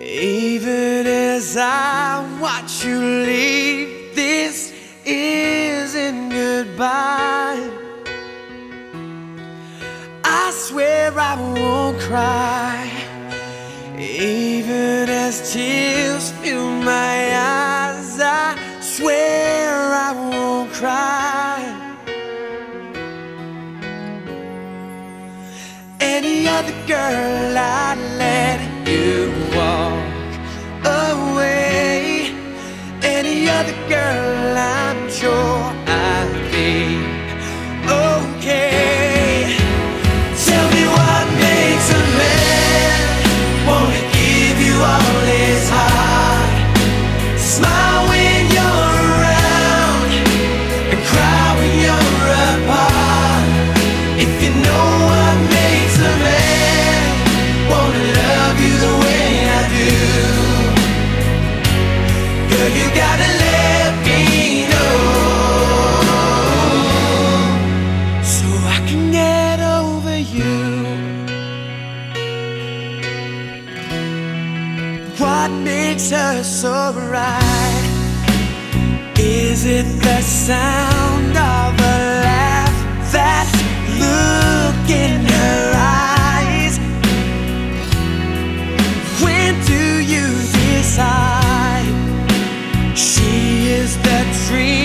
Even as I watch you leave, this isn't goodbye. I swear I won't cry. Even as tears fill my eyes, I swear I won't cry. Any other girl, I'd Other girl, I'm What makes her so right? Is it the sound of a laugh? That look in her eyes? When do you decide? She is the dream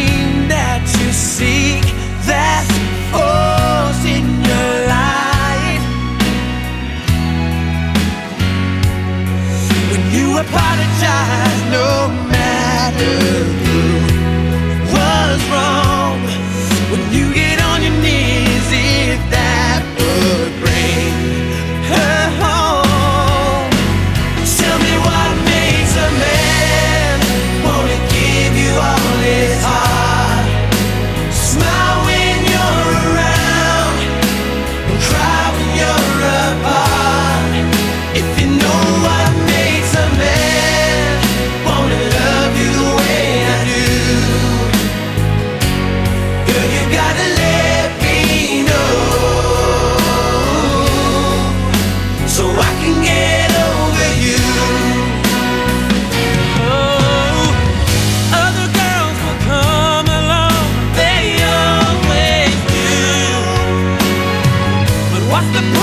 the